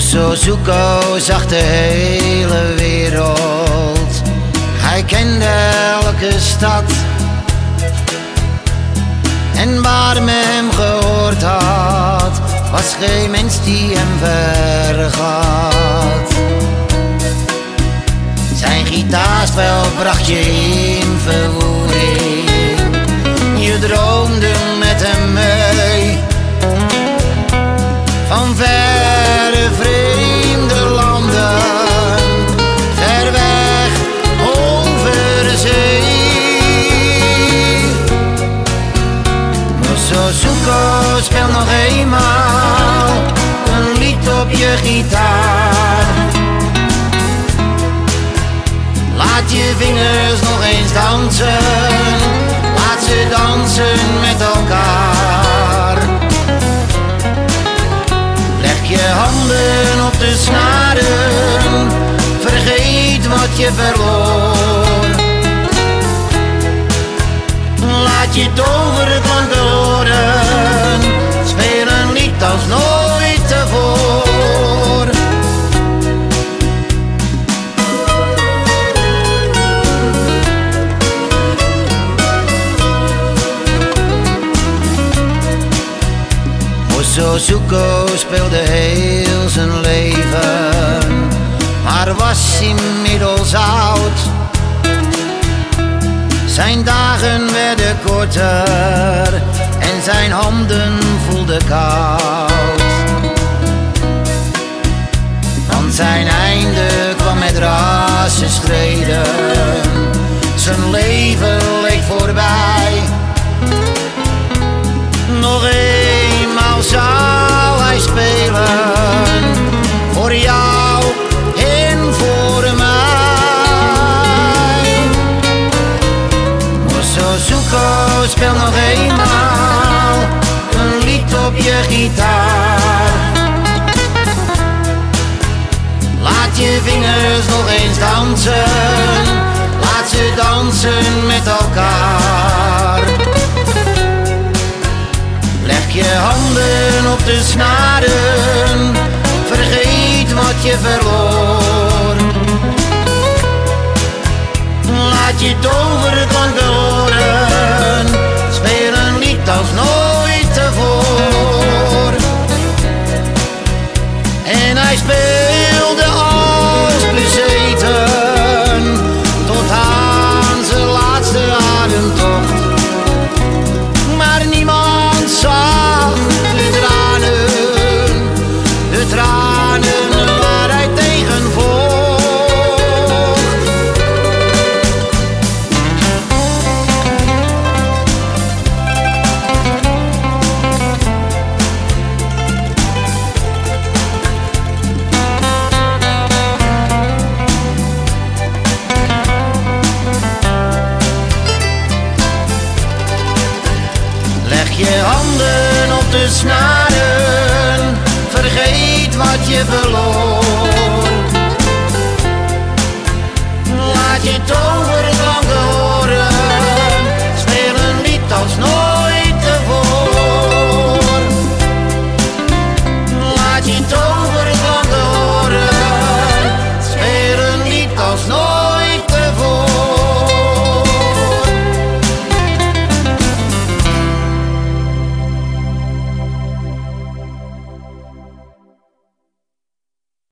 Suzuko zag de hele wereld. Hij kende elke stad. En waar men hem gehoord had, was geen mens die hem vergat. Zijn gitaarspel bracht je in Suzuko, speel nog eenmaal een lied op je gitaar. Laat je vingers nog eens dansen, laat ze dansen met elkaar. Leg je handen op de snaren, vergeet wat je verloor. Laat je toverklanken Suzuko speelde heel zijn leven, maar was inmiddels oud. Zijn dagen werden korter en zijn handen voelden koud. Want zijn einde kwam met rassen streden, zijn leven leek voorbij. Suzuko, speel nog eenmaal een lied op je gitaar. Laat je vingers nog eens dansen, laat ze dansen met elkaar. Leg je handen op de snaren, vergeet wat je verloor. Laat je toverklanken horen, de snaren, vergeet wat je verloor.